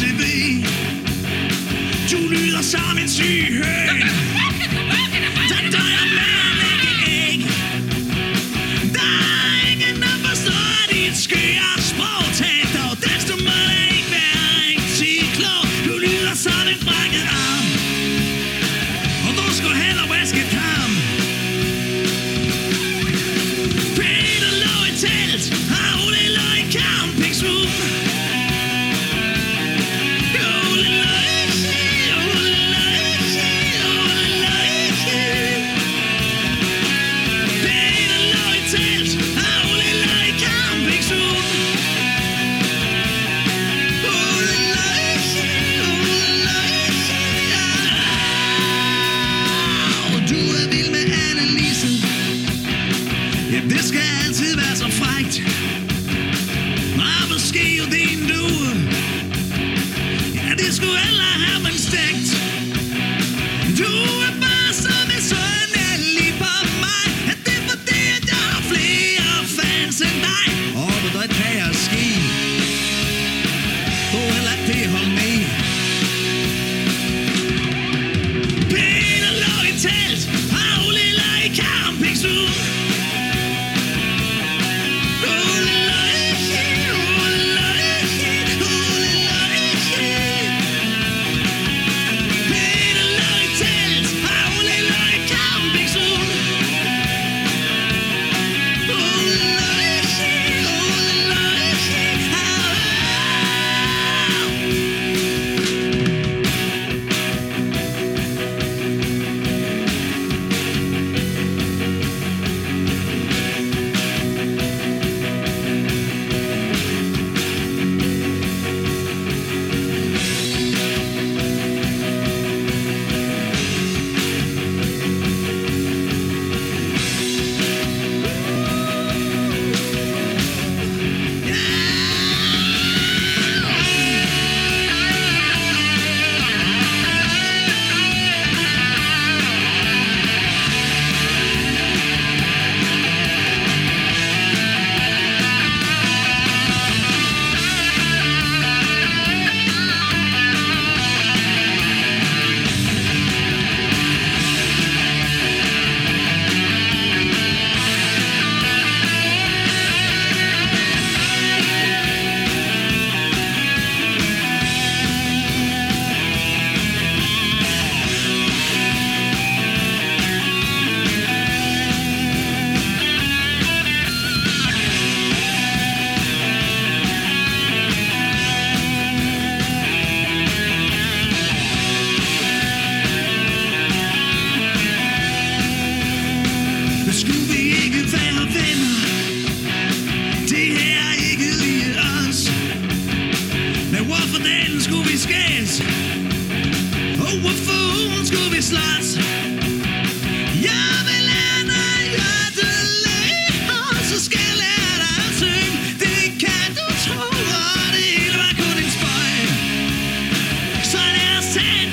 til ben. Du lyder som en syg høn. Den døjer med ikke æg. Der er ingen, der forstår dit skøre sprog. Tag dog dansk, du må da ikke være rigtig klog. Du lyder som en brækket arm. Og du skulle hellere vaske Det skal altid være så frægt.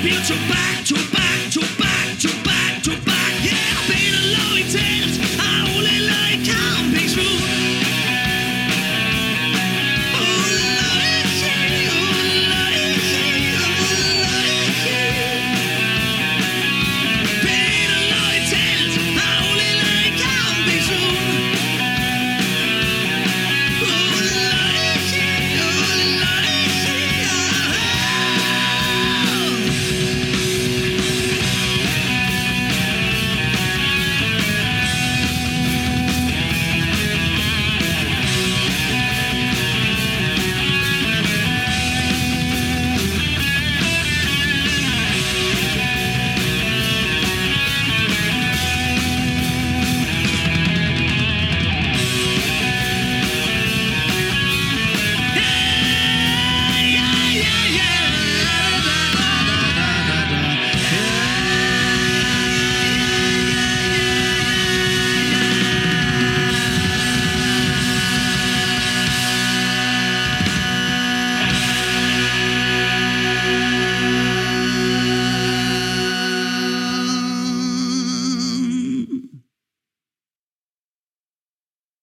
future.